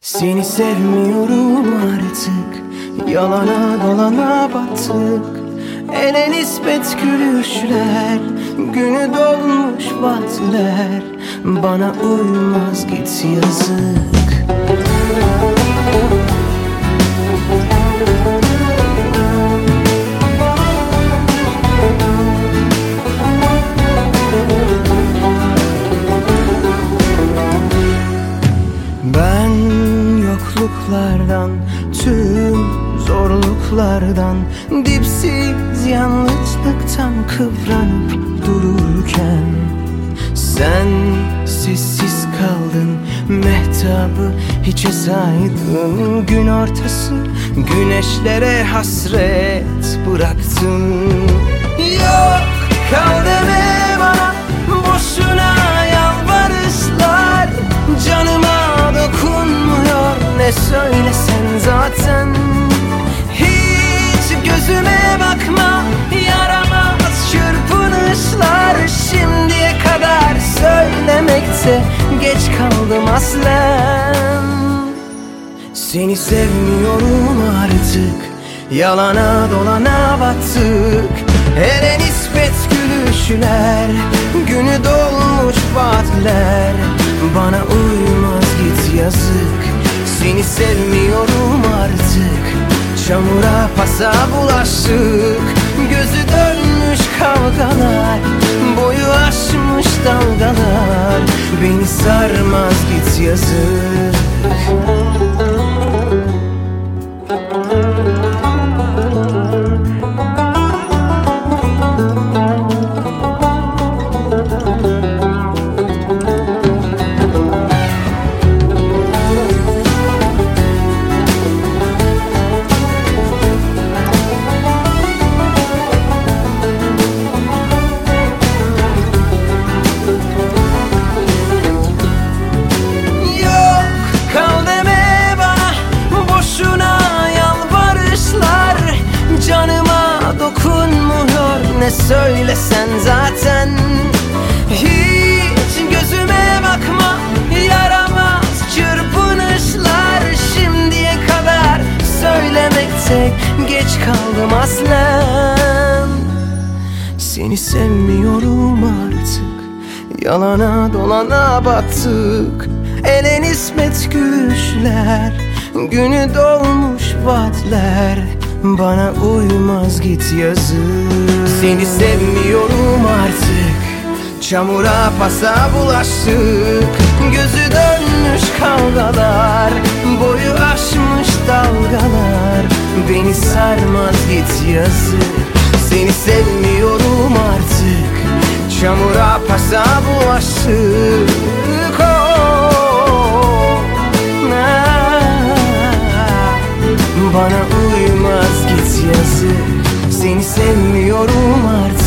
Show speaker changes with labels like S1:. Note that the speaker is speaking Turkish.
S1: Seni sevmiyorum artık. Yalana dolana battık Ele nispet gülüşler. Günü dolmuş vaatler Bana uymaz git yazık Tüm zorluklardan Dipsiz yalnızlıktan kıvranıp dururken Sen sessiz kaldın Mehtabı hiçe saydın. Gün ortası güneşlere hasret bıraktın. Yok kal deme bana? Boşuna yalvarışlar. Canıma dokunmuyor ne söylesen söylemekte geç kaldım aslen. Seni sevmiyorum artık Yalana dolana battık. Hele nispet gülüşler Günü dolmuş vaatler. Bana uymaz git yazık Seni sevmiyorum artık. Çamura pasa bulaştık Gözü dönmüş kavgalar. Boyu aşmış Beni sarmaz git yazık söylesen zaten. Hiç gözüme bakma Yaramaz çırpınışlar Şimdiye kadar. Söylemekte geç kaldım aslen. Seni sevmiyorum artık. Yalana dolana battık Ele nispet gülüşler Günü dolmuş vaatler. Bana uymaz git yazık seni sevmiyorum artık. Çamura pasa bulaştık. Gözü dönmüş kavgalar. Boyu aşmış dalgalar. Beni sarmaz git yazık. Seni sevmiyorum artık. Çamura pasa bulaştık. Oh, oh. Bana uymaz git yazık. Seni sevmiyorum artık.